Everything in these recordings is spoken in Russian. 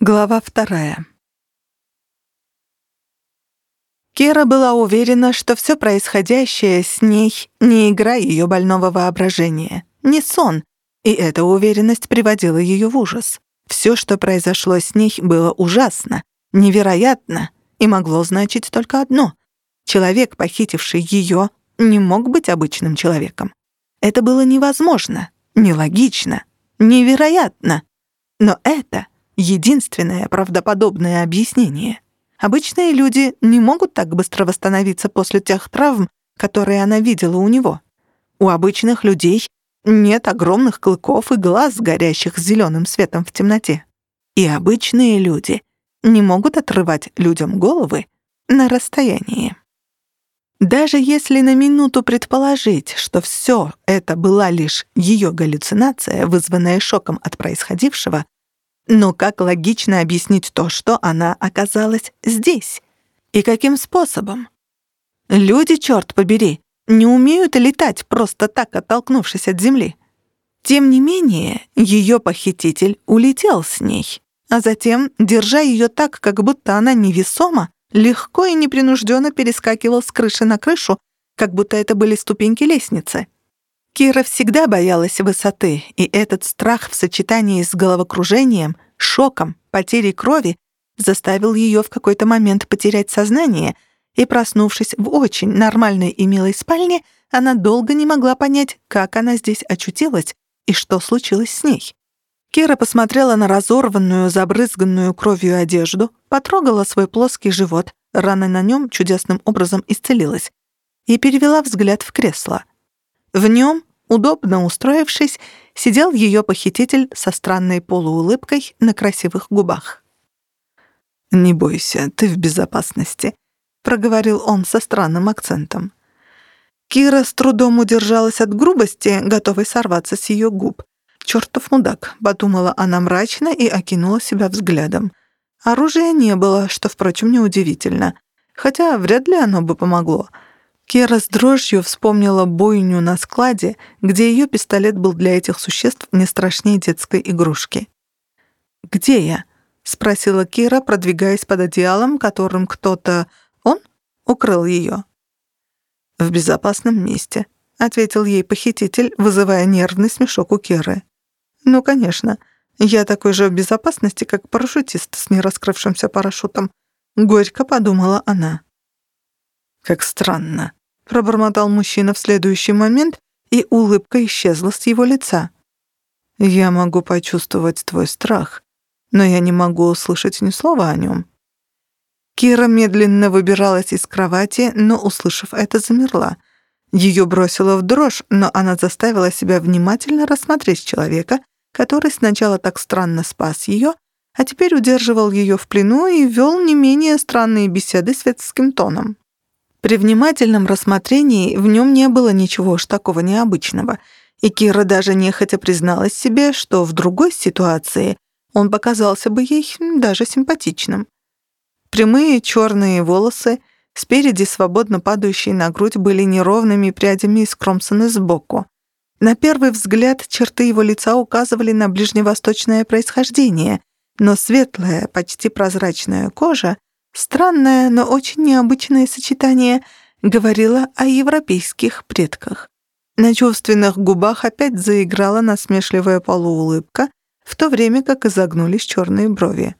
Глава вторая. Кира была уверена, что все происходящее с ней не игра ее больного воображения, не сон, и эта уверенность приводила ее в ужас. Все, что произошло с ней, было ужасно, невероятно и могло значить только одно. Человек, похитивший ее, не мог быть обычным человеком. Это было невозможно, нелогично, невероятно. Но это — единственное правдоподобное объяснение. Обычные люди не могут так быстро восстановиться после тех травм, которые она видела у него. У обычных людей нет огромных клыков и глаз, горящих зеленым светом в темноте. И обычные люди не могут отрывать людям головы на расстоянии. Даже если на минуту предположить, что все это была лишь ее галлюцинация, вызванная шоком от происходившего, но как логично объяснить то, что она оказалась здесь? И каким способом? Люди, черт побери, не умеют летать, просто так оттолкнувшись от земли. Тем не менее, ее похититель улетел с ней, а затем, держа ее так, как будто она невесома, легко и непринужденно перескакивал с крыши на крышу, как будто это были ступеньки лестницы. Кира всегда боялась высоты, и этот страх в сочетании с головокружением, шоком, потерей крови заставил ее в какой-то момент потерять сознание, и, проснувшись в очень нормальной и милой спальне, она долго не могла понять, как она здесь очутилась и что случилось с ней. Кира посмотрела на разорванную, забрызганную кровью одежду, потрогала свой плоский живот, рана на нем чудесным образом исцелилась, и перевела взгляд в кресло. В нем Удобно устроившись, сидел ее похититель со странной полуулыбкой на красивых губах. «Не бойся, ты в безопасности», — проговорил он со странным акцентом. Кира с трудом удержалась от грубости, готовой сорваться с ее губ. «Чёртов мудак», — подумала она мрачно и окинула себя взглядом. Оружия не было, что, впрочем, неудивительно. Хотя вряд ли оно бы помогло — Кира с дрожью вспомнила бойню на складе, где ее пистолет был для этих существ не страшнее детской игрушки. «Где я?» — спросила Кира, продвигаясь под одеялом, которым кто-то... он укрыл ее. «В безопасном месте», — ответил ей похититель, вызывая нервный смешок у Киры. «Ну, конечно. Я такой же в безопасности, как парашютист с нераскрывшимся парашютом», — горько подумала она. «Как странно», — пробормотал мужчина в следующий момент, и улыбка исчезла с его лица. «Я могу почувствовать твой страх, но я не могу услышать ни слова о нем». Кира медленно выбиралась из кровати, но, услышав это, замерла. Ее бросило в дрожь, но она заставила себя внимательно рассмотреть человека, который сначала так странно спас ее, а теперь удерживал ее в плену и вел не менее странные беседы светским тоном. При внимательном рассмотрении в нем не было ничего уж такого необычного, и Кира даже нехотя призналась себе, что в другой ситуации он показался бы ей даже симпатичным. Прямые черные волосы, спереди свободно падающие на грудь, были неровными прядями скромсаны сбоку. На первый взгляд черты его лица указывали на ближневосточное происхождение, но светлая, почти прозрачная кожа Странное, но очень необычное сочетание говорило о европейских предках. На чувственных губах опять заиграла насмешливая полуулыбка, в то время как изогнулись черные брови.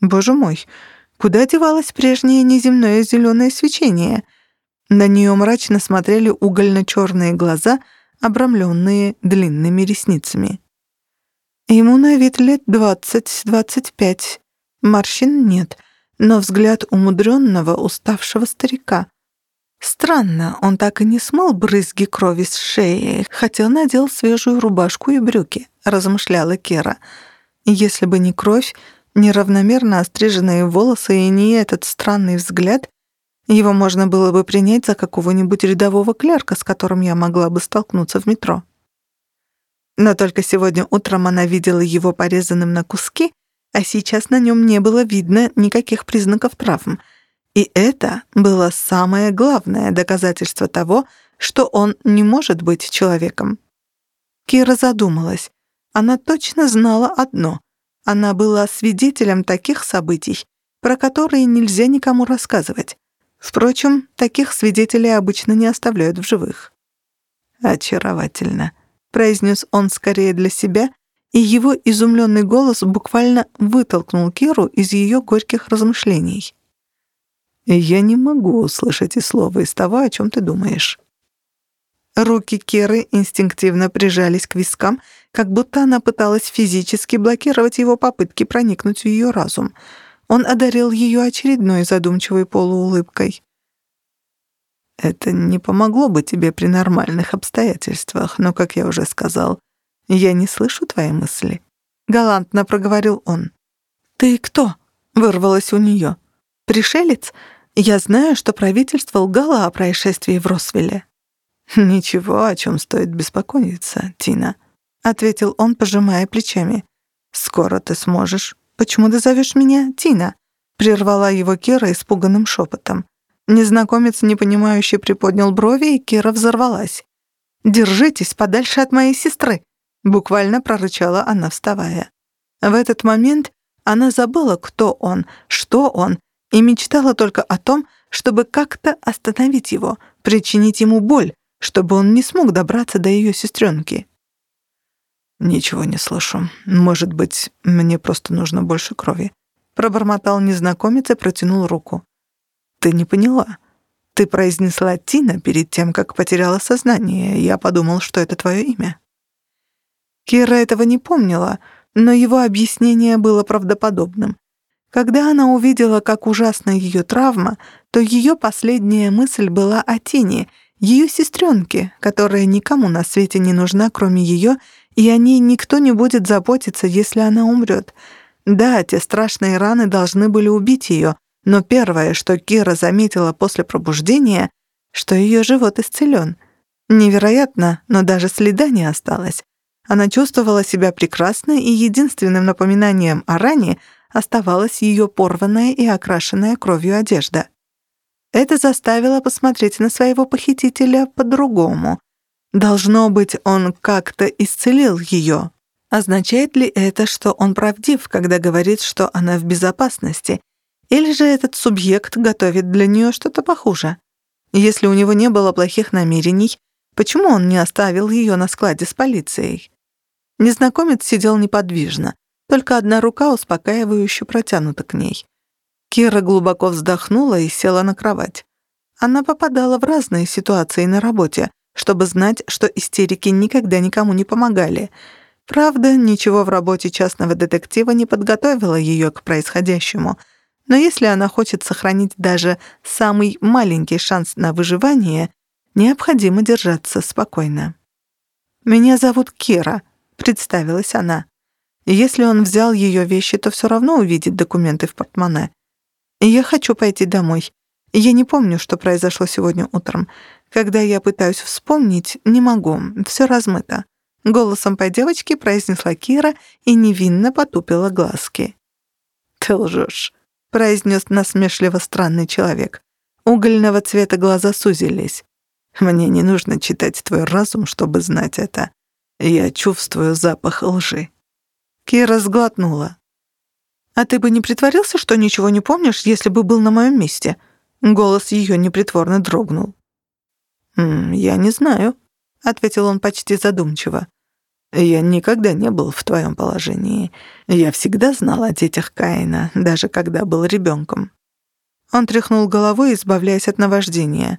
Боже мой, куда девалось прежнее неземное зеленое свечение? На нее мрачно смотрели угольно-черные глаза, обрамленные длинными ресницами. Ему на вид лет двадцать-двадцать пять. Морщин нет — но взгляд умудренного, уставшего старика. Странно, он так и не смыл брызги крови с шеи, хотя надел свежую рубашку и брюки, размышляла Кера. Если бы не кровь, неравномерно остриженные волосы и не этот странный взгляд, его можно было бы принять за какого-нибудь рядового клерка, с которым я могла бы столкнуться в метро. Но только сегодня утром она видела его порезанным на куски а сейчас на нем не было видно никаких признаков травм. И это было самое главное доказательство того, что он не может быть человеком. Кира задумалась. Она точно знала одно. Она была свидетелем таких событий, про которые нельзя никому рассказывать. Впрочем, таких свидетелей обычно не оставляют в живых. «Очаровательно», — произнес он скорее для себя, и его изумленный голос буквально вытолкнул Киру из ее горьких размышлений. «Я не могу услышать и слова из того, о чем ты думаешь». Руки Керы инстинктивно прижались к вискам, как будто она пыталась физически блокировать его попытки проникнуть в ее разум. Он одарил ее очередной задумчивой полуулыбкой. «Это не помогло бы тебе при нормальных обстоятельствах, но, как я уже сказал, я не слышу твои мысли», — галантно проговорил он. «Ты кто?» — вырвалось у нее. «Пришелец? Я знаю, что правительство лгало о происшествии в Росвилле». «Ничего, о чем стоит беспокоиться, Тина», — ответил он, пожимая плечами. «Скоро ты сможешь. Почему ты зовешь меня Тина?» — прервала его Кира испуганным шепотом. Незнакомец, непонимающе приподнял брови, и Кира взорвалась. «Держитесь подальше от моей сестры», — буквально прорычала она, вставая. В этот момент она забыла, кто он, что он, и мечтала только о том, чтобы как-то остановить его, причинить ему боль, чтобы он не смог добраться до ее сестренки. «Ничего не слышу. Может быть, мне просто нужно больше крови», — пробормотал незнакомец и протянул руку. «Ты не поняла. Ты произнесла Тина перед тем, как потеряла сознание. Я подумал, что это твое имя». Кира этого не помнила, но его объяснение было правдоподобным. Когда она увидела, как ужасна ее травма, то ее последняя мысль была о Тине — ее сестренке, которая никому на свете не нужна, кроме ее, и о ней никто не будет заботиться, если она умрет. Да, те страшные раны должны были убить ее, но первое, что Кира заметила после пробуждения, что ее живот исцелен. Невероятно, но даже следа не осталось. Она чувствовала себя прекрасно, и единственным напоминанием о ране оставалась ее порванная и окрашенная кровью одежда. Это заставило посмотреть на своего похитителя по-другому. Должно быть, он как-то исцелил ее. Означает ли это, что он правдив, когда говорит, что она в безопасности? Или же этот субъект готовит для нее что-то похуже? Если у него не было плохих намерений, почему он не оставил ее на складе с полицией? Незнакомец сидел неподвижно, только одна рука успокаивающе протянута к ней. Кира глубоко вздохнула и села на кровать. Она попадала в разные ситуации на работе, чтобы знать, что истерики никогда никому не помогали. Правда, ничего в работе частного детектива не подготовило ее к происходящему. Но если она хочет сохранить даже самый маленький шанс на выживание, необходимо держаться спокойно. «Меня зовут Кира», — представилась она. Если он взял ее вещи, то все равно увидит документы в портмоне. Я хочу пойти домой. Я не помню, что произошло сегодня утром. Когда я пытаюсь вспомнить, не могу, все размыто. Голосом по девочке произнесла Кира и невинно потупила глазки. «Ты лжешь», — произнес насмешливо странный человек. Угольного цвета глаза сузились. «Мне не нужно читать твой разум, чтобы знать это. Я чувствую запах лжи». Кира сглотнула. «А ты бы не притворился, что ничего не помнишь, если бы был на моем месте?» Голос ее непритворно дрогнул. «Я не знаю», — ответил он почти задумчиво. «Я никогда не был в твоем положении. Я всегда знал о детях Каина, даже когда был ребенком». Он тряхнул головой, избавляясь от наваждения.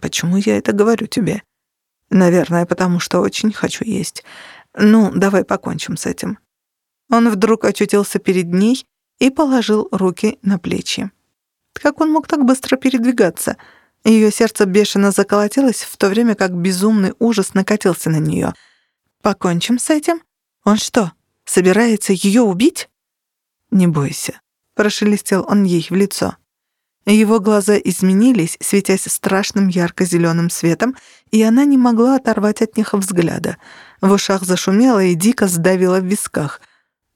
«Почему я это говорю тебе?» «Наверное, потому что очень хочу есть. Ну, давай покончим с этим». Он вдруг очутился перед ней и положил руки на плечи. Как он мог так быстро передвигаться? Ее сердце бешено заколотилось, в то время как безумный ужас накатился на нее. «Покончим с этим? Он что, собирается ее убить?» «Не бойся», — прошелестел он ей в лицо. Его глаза изменились, светясь страшным ярко-зеленым светом, и она не могла оторвать от них взгляда. В ушах зашумело и дико сдавило в висках.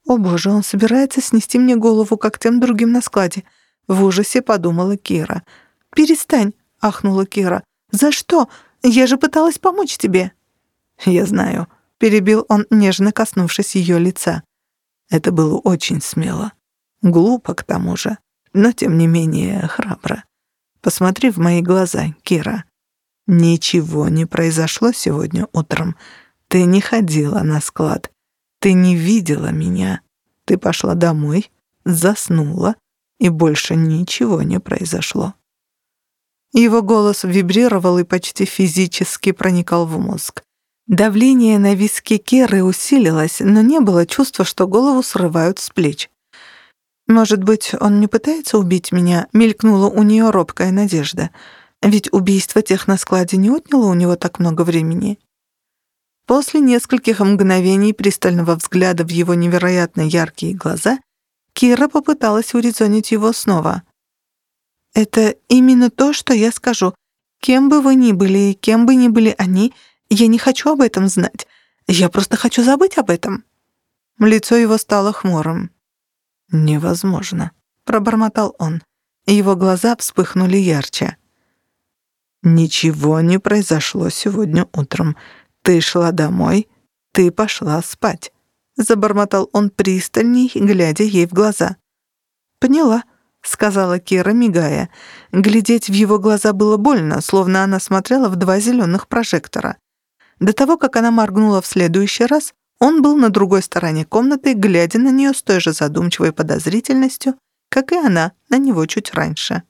«О боже, он собирается снести мне голову, как тем другим на складе», — в ужасе подумала Кира. «Перестань», — ахнула Кира. «За что? Я же пыталась помочь тебе». «Я знаю», — перебил он, нежно коснувшись ее лица. Это было очень смело. Глупо, к тому же, но тем не менее храбро. Посмотри в мои глаза, Кира. Ничего не произошло сегодня утром. Ты не ходила на склад. Ты не видела меня. Ты пошла домой, заснула, и больше ничего не произошло. Его голос вибрировал и почти физически проникал в мозг. Давление на виски Керы усилилось, но не было чувства, что голову срывают с плеч. «Может быть, он не пытается убить меня?» — мелькнула у нее робкая надежда. «Ведь убийство тех на складе не отняло у него так много времени». После нескольких мгновений пристального взгляда в его невероятно яркие глаза Кира попыталась урезонить его снова. «Это именно то, что я скажу. Кем бы вы ни были и кем бы ни были они, я не хочу об этом знать. Я просто хочу забыть об этом». Лицо его стало хмурым. «Невозможно», — пробормотал он. Его глаза вспыхнули ярче. «Ничего не произошло сегодня утром. Ты шла домой, ты пошла спать», — забормотал он пристальней, глядя ей в глаза. «Поняла», — сказала Кира, мигая. Глядеть в его глаза было больно, словно она смотрела в два зеленых прожектора. До того, как она моргнула в следующий раз, он был на другой стороне комнаты, глядя на нее с той же задумчивой подозрительностью, как и она на него чуть раньше.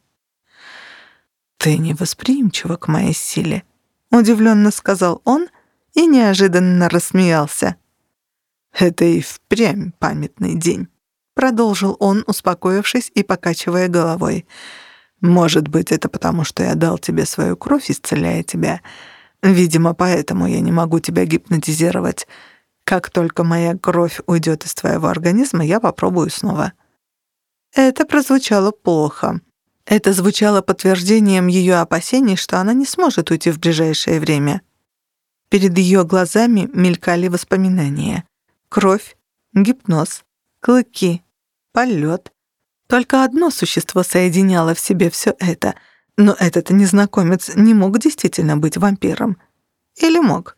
«Ты невосприимчива к моей силе», — удивленно сказал он и неожиданно рассмеялся. «Это и впрямь памятный день». Продолжил он, успокоившись и покачивая головой. «Может быть, это потому, что я дал тебе свою кровь, исцеляя тебя. Видимо, поэтому я не могу тебя гипнотизировать. Как только моя кровь уйдет из твоего организма, я попробую снова». Это прозвучало плохо. Это звучало подтверждением ее опасений, что она не сможет уйти в ближайшее время. Перед ее глазами мелькали воспоминания. Кровь, гипноз, клыки, полет. Только одно существо соединяло в себе все это, но этот незнакомец не мог действительно быть вампиром. Или мог?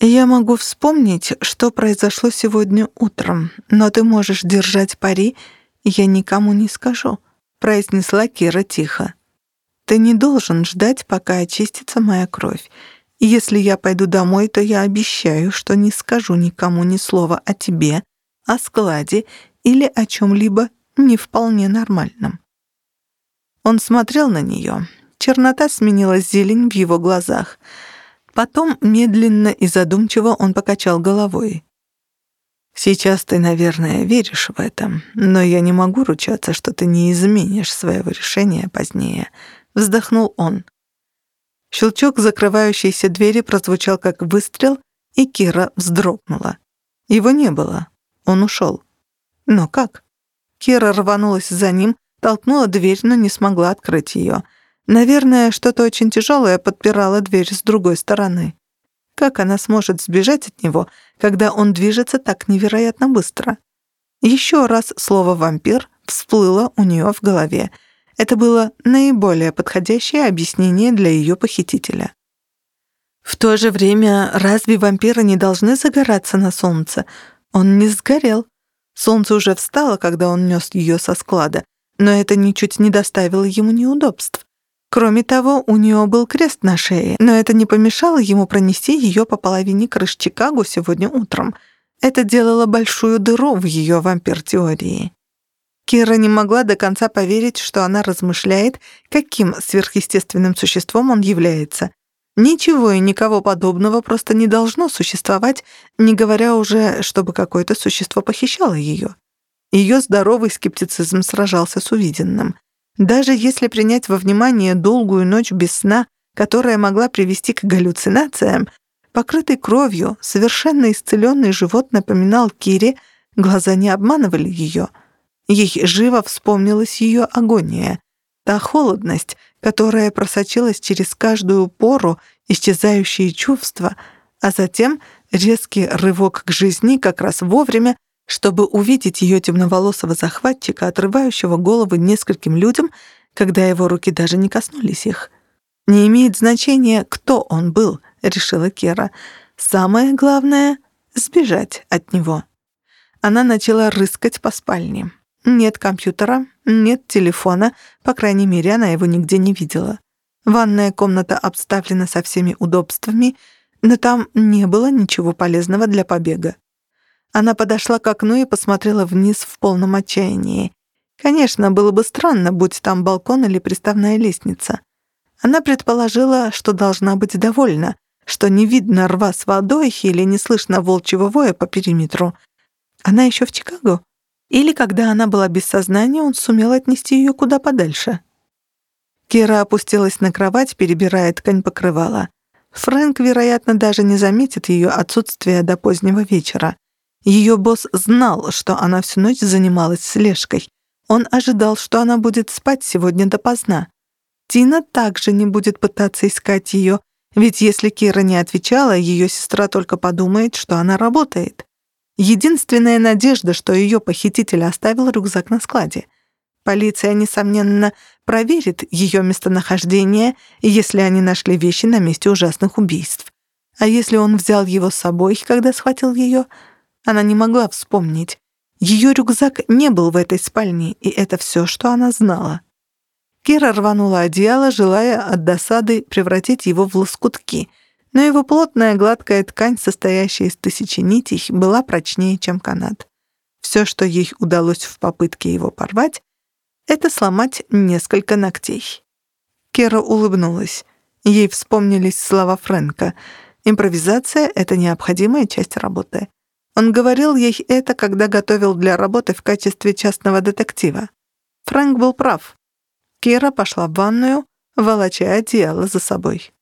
«Я могу вспомнить, что произошло сегодня утром, но ты можешь держать пари, я никому не скажу», — произнесла Кира тихо. «Ты не должен ждать, пока очистится моя кровь. Если я пойду домой, то я обещаю, что не скажу никому ни слова о тебе, о складе или о чем-либо не вполне нормальном. Он смотрел на нее. Чернота сменилась зелень в его глазах. Потом медленно и задумчиво он покачал головой. «Сейчас ты, наверное, веришь в это, но я не могу ручаться, что ты не изменишь своего решения позднее», — вздохнул он. Щелчок закрывающейся двери прозвучал как выстрел, и Кира вздрогнула. Его не было. Он ушел. Но как? Кира рванулась за ним, толкнула дверь, но не смогла открыть ее. Наверное, что-то очень тяжелое подпирало дверь с другой стороны. Как она сможет сбежать от него, когда он движется так невероятно быстро? Еще раз слово «вампир» всплыло у нее в голове — это было наиболее подходящее объяснение для ее похитителя. В то же время, разве вампиры не должны загораться на солнце? Он не сгорел. Солнце уже встало, когда он нес ее со склада, но это ничуть не доставило ему неудобств. Кроме того, у нее был крест на шее, но это не помешало ему пронести ее по половине крыш Чикаго сегодня утром. Это делало большую дыру в ее вампир-теории. Кира не могла до конца поверить, что она размышляет, каким сверхъестественным существом он является. Ничего и никого подобного просто не должно существовать, не говоря уже, чтобы какое-то существо похищало ее. Ее здоровый скептицизм сражался с увиденным. Даже если принять во внимание долгую ночь без сна, которая могла привести к галлюцинациям, покрытый кровью, совершенно исцеленный живот напоминал Кире, глаза не обманывали ее — Ей живо вспомнилась ее агония, та холодность, которая просочилась через каждую пору, исчезающие чувства, а затем резкий рывок к жизни как раз вовремя, чтобы увидеть ее темноволосого захватчика, отрывающего головы нескольким людям, когда его руки даже не коснулись их. «Не имеет значения, кто он был», — решила Кера. «Самое главное — сбежать от него». она начала рыскать по спальне. Нет компьютера, нет телефона, по крайней мере, она его нигде не видела. Ванная комната обставлена со всеми удобствами, но там не было ничего полезного для побега. Она подошла к окну и посмотрела вниз в полном отчаянии. Конечно, было бы странно, будь там балкон или приставная лестница. Она предположила, что должна быть довольна, что не видно рва с водой или не слышно волчьего воя по периметру. Она еще в Чикаго? Или когда она была без сознания, он сумел отнести ее куда подальше? Кира опустилась на кровать, перебирая ткань покрывала. Фрэнк, вероятно, даже не заметит ее отсутствие до позднего вечера. Ее босс знал, что она всю ночь занималась слежкой. Он ожидал, что она будет спать сегодня допоздна. Тина также не будет пытаться искать ее, ведь если Кира не отвечала, ее сестра только подумает, что она работает. Единственная надежда, что ее похититель оставил рюкзак на складе. Полиция, несомненно, проверит ее местонахождение, если они нашли вещи на месте ужасных убийств. А если он взял его с собой, когда схватил ее, она не могла вспомнить. Ее рюкзак не был в этой спальне, и это все, что она знала. Кира рванула одеяло, желая от досады превратить его в лоскутки, но его плотная гладкая ткань, состоящая из тысячи нитей, была прочнее, чем канат. Все, что ей удалось в попытке его порвать, это сломать несколько ногтей. Кира улыбнулась. Ей вспомнились слова Фрэнка. «Импровизация — это необходимая часть работы». Он говорил ей это, когда готовил для работы в качестве частного детектива. Фрэнк был прав. Кира пошла в ванную, волоча одеяло за собой.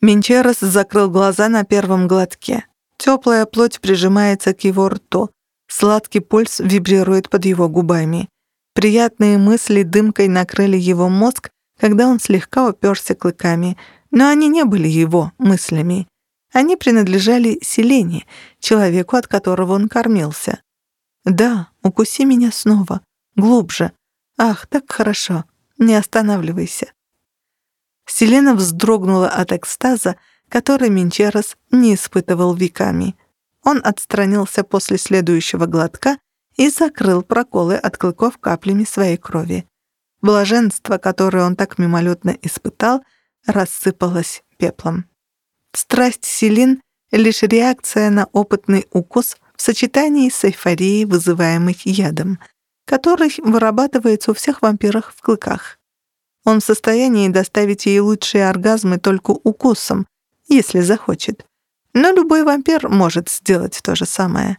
Менчерос закрыл глаза на первом глотке. Теплая плоть прижимается к его рту. Сладкий пульс вибрирует под его губами. Приятные мысли дымкой накрыли его мозг, когда он слегка уперся клыками, но они не были его мыслями. Они принадлежали Селене, человеку, от которого он кормился. «Да, укуси меня снова, глубже, Ах, так хорошо. Не останавливайся. Селена вздрогнула от экстаза, который Минчерос не испытывал веками. Он отстранился после следующего глотка и закрыл проколы от клыков каплями своей крови. Блаженство, которое он так мимолетно испытал, рассыпалось пеплом. Страсть Селин — лишь реакция на опытный укус в сочетании с эйфорией, вызываемой ядом — который вырабатывается у всех вампиров в клыках. Он в состоянии доставить ей лучшие оргазмы только укусом, если захочет. Но любой вампир может сделать то же самое.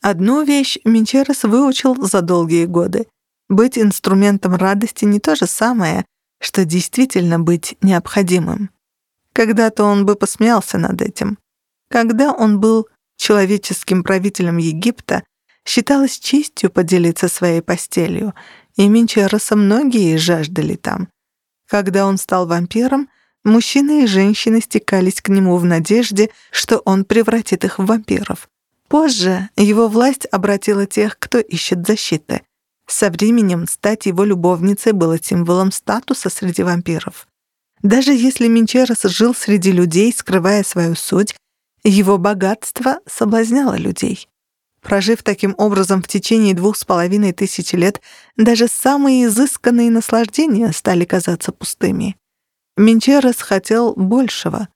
Одну вещь Минчерес выучил за долгие годы. Быть инструментом радости не то же самое, что действительно быть необходимым. Когда-то он бы посмеялся над этим. Когда он был человеческим правителем Египта, Считалось честью поделиться своей постелью, и Минчероса многие жаждали там. Когда он стал вампиром, мужчины и женщины стекались к нему в надежде, что он превратит их в вампиров. Позже его власть обратила тех, кто ищет защиты. Со временем стать его любовницей было символом статуса среди вампиров. Даже если Минчерос жил среди людей, скрывая свою суть, его богатство соблазняло людей. Прожив таким образом в течение двух с половиной тысяч лет, даже самые изысканные наслаждения стали казаться пустыми. Менчерес хотел большего.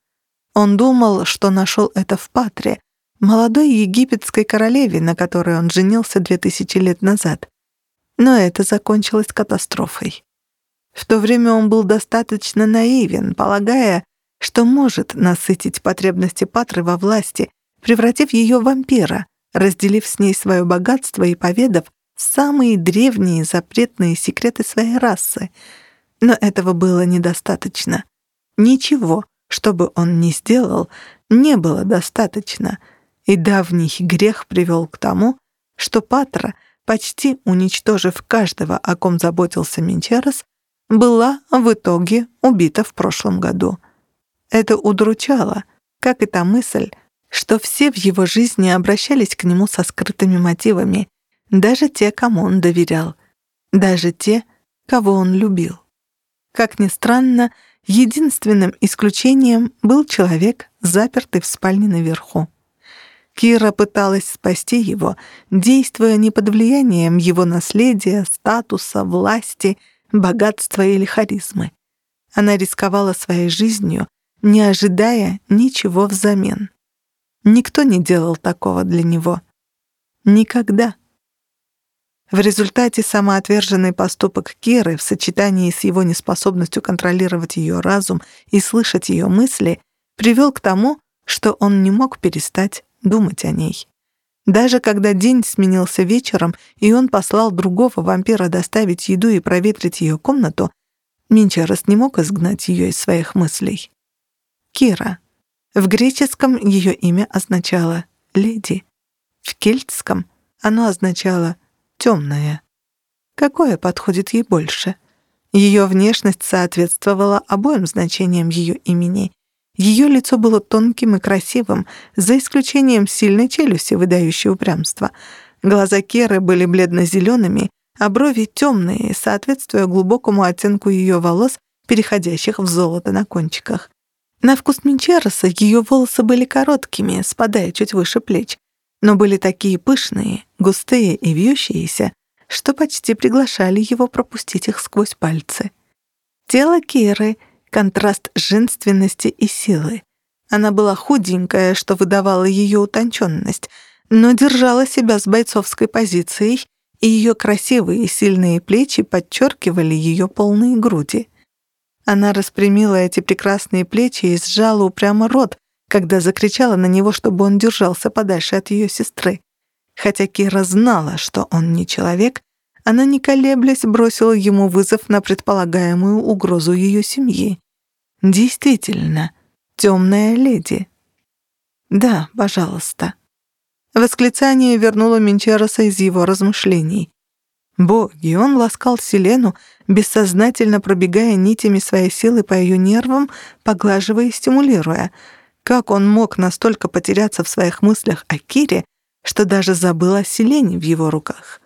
Он думал, что нашел это в Патре, молодой египетской королеве, на которой он женился две тысячи лет назад. Но это закончилось катастрофой. В то время он был достаточно наивен, полагая, что может насытить потребности Патры во власти, превратив ее в вампира — разделив с ней свое богатство и поведав самые древние запретные секреты своей расы. Но этого было недостаточно. Ничего, что бы он ни сделал, не было достаточно, и давний грех привел к тому, что Патра, почти уничтожив каждого, о ком заботился Минчерос, была в итоге убита в прошлом году. Это удручало, как и та мысль, что все в его жизни обращались к нему со скрытыми мотивами, даже те, кому он доверял, даже те, кого он любил. Как ни странно, единственным исключением был человек, запертый в спальне наверху. Кира пыталась спасти его, действуя не под влиянием его наследия, статуса, власти, богатства или харизмы. Она рисковала своей жизнью, не ожидая ничего взамен. Никто не делал такого для него. Никогда. В результате самоотверженный поступок Киры в сочетании с его неспособностью контролировать ее разум и слышать ее мысли привел к тому, что он не мог перестать думать о ней. Даже когда день сменился вечером, и он послал другого вампира доставить еду и проветрить ее комнату, Минчарос не мог изгнать ее из своих мыслей. Кира. В греческом ее имя означало «леди». В кельтском оно означало «темная». Какое подходит ей больше? Ее внешность соответствовала обоим значениям ее имени, ее лицо было тонким и красивым, за исключением сильной челюсти, выдающей упрямство. Глаза Керы были бледно-зелеными, а брови темные, соответствуя глубокому оттенку ее волос, переходящих в золото на кончиках. На вкус Минчероса ее волосы были короткими, спадая чуть выше плеч, но были такие пышные, густые и вьющиеся, что почти приглашали его пропустить их сквозь пальцы. Тело Керы — контраст женственности и силы. Она была худенькая, что выдавало ее утонченность, но держала себя с бойцовской позицией, и ее красивые и сильные плечи подчеркивали ее полные груди. Она распрямила эти прекрасные плечи и сжала упрямо рот, когда закричала на него, чтобы он держался подальше от ее сестры. Хотя Кира знала, что он не человек, она, не колеблясь, бросила ему вызов на предполагаемую угрозу ее семьи. Действительно, темная леди. Да, пожалуйста. Восклицание вернуло Минчероса из его размышлений. Боги, он ласкал Селену, бессознательно пробегая нитями своей силы по ее нервам, поглаживая и стимулируя. Как он мог настолько потеряться в своих мыслях о Кире, что даже забыл о Селене в его руках?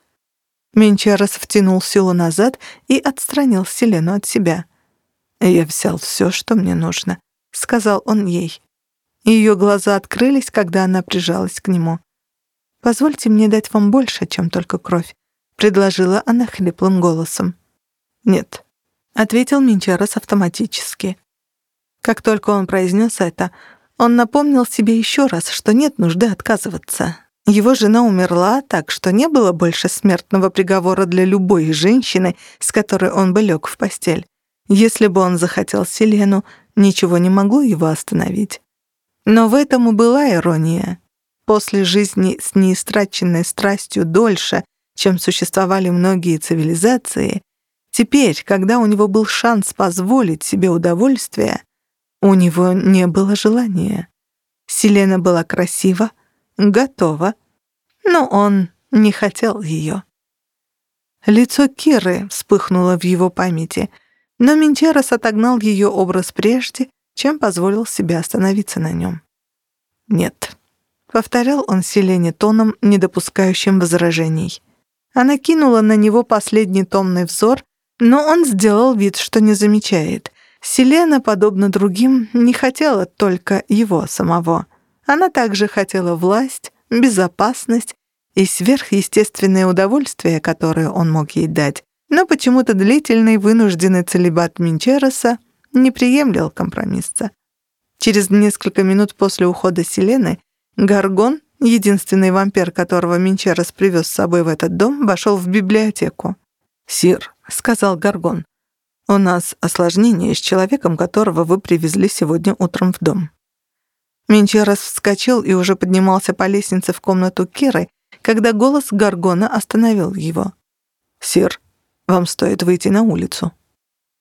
Менчарос втянул силу назад и отстранил Селену от себя. «Я взял все, что мне нужно», — сказал он ей. Ее глаза открылись, когда она прижалась к нему. «Позвольте мне дать вам больше, чем только кровь», — предложила она хриплым голосом. «Нет», — ответил Минчарес автоматически. Как только он произнес это, он напомнил себе еще раз, что нет нужды отказываться. Его жена умерла, так что не было больше смертного приговора для любой женщины, с которой он бы лег в постель. Если бы он захотел Селену, ничего не могло его остановить. Но в этом и была ирония. После жизни с неистраченной страстью дольше, чем существовали многие цивилизации, теперь, когда у него был шанс позволить себе удовольствие, у него не было желания. Селена была красива, готова, но он не хотел ее. Лицо Киры вспыхнуло в его памяти — но Минчерос отогнал ее образ прежде, чем позволил себе остановиться на нем. «Нет», — повторял он Селене тоном, не допускающим возражений. Она кинула на него последний томный взор, но он сделал вид, что не замечает. Селена, подобно другим, не хотела только его самого. Она также хотела власть, безопасность и сверхъестественное удовольствие, которое он мог ей дать, но почему-то длительный вынужденный целебат Минчероса не приемлил компромисса. Через несколько минут после ухода Селены Гаргон, единственный вампир, которого Минчерос привез с собой в этот дом, вошел в библиотеку. «Сир», — сказал Гаргон, — «у нас осложнение с человеком, которого вы привезли сегодня утром в дом». Минчерос вскочил и уже поднимался по лестнице в комнату Киры, когда голос Гаргона остановил его. «Сир, вам стоит выйти на улицу».